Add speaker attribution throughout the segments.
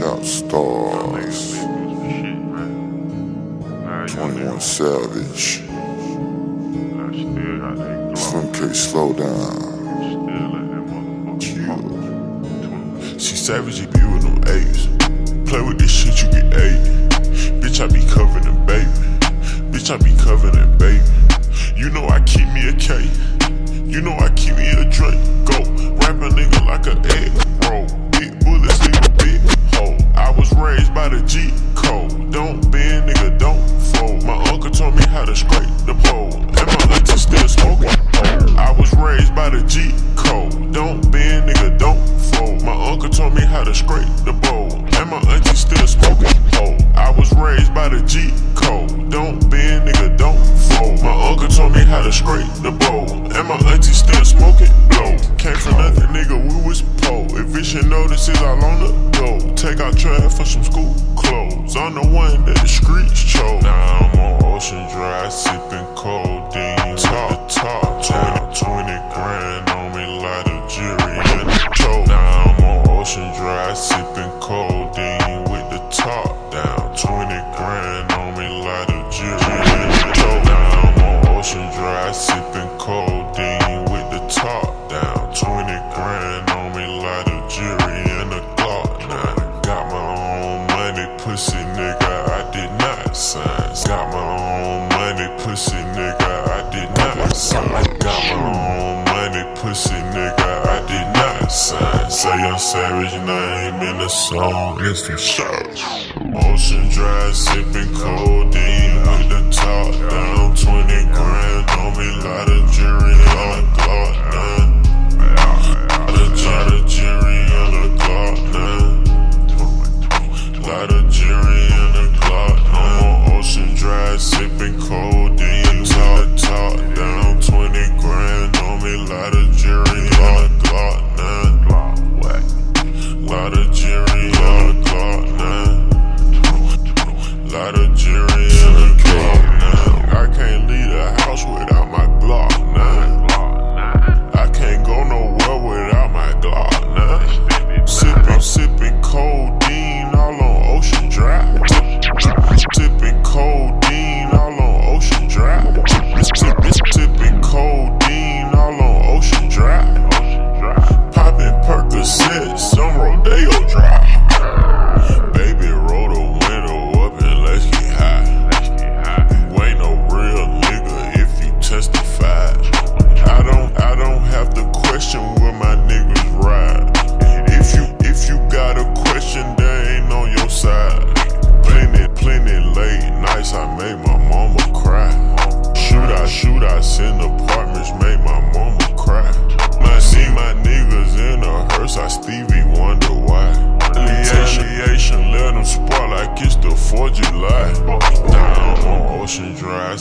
Speaker 1: Chop stars. 21 Savage. Slim K, slow down.
Speaker 2: She savage, you be with them apes. Play with this shit, you get eight. Bitch, I be covered in baby. Bitch, I be covered in baby. You know I keep me a K. You know I keep me a Drake. Go, rap a nigga like a egg raised by the G code. Don't bend, nigga, don't fold. My uncle taught me how to scrape the pole. And my auntie still smoking. I was raised by the G code. Don't bend, nigga, don't fold. My uncle taught me how to scrape the bowl. And my auntie still smoking. Pole. I was raised by the G code. Don't bend, nigga, don't fold. My uncle taught me how to scrape the Take for some school clothes. I'm the one that the streets chose. Now I'm on Ocean Drive, sipping codeine. Top, top, 20, 20 grand on me, light a jury in the. Now I'm on Ocean Drive, sipping codeine pussy nigga, I did not sign. Got my own money, pussy nigga, I did not sign. Say I'm savage name in the song, it's some shots. Ocean Drive, sipping codeine with the top down. 20 grand on me, lot of jury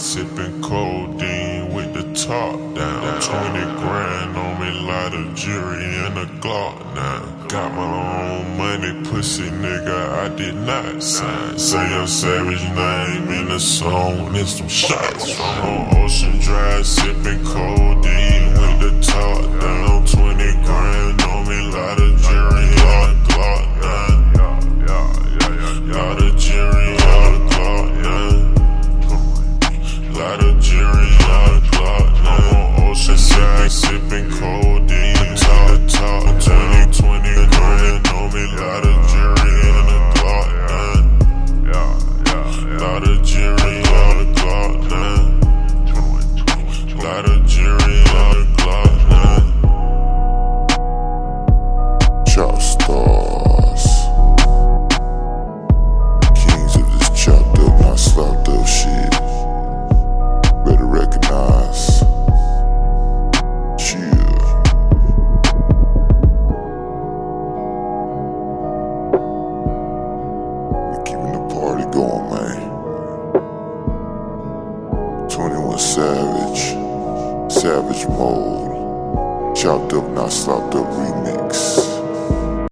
Speaker 2: sipping codeine with the top down. 20 grand on me, light of jury and a Glock now. Got my own money, pussy nigga, I did not sign. Say I'm savage name in the song, and some shots. I'm on Ocean Drive, sipping codeine with the top down. 20
Speaker 1: Savage. Savage mode. Chopped up, not slopped up remix.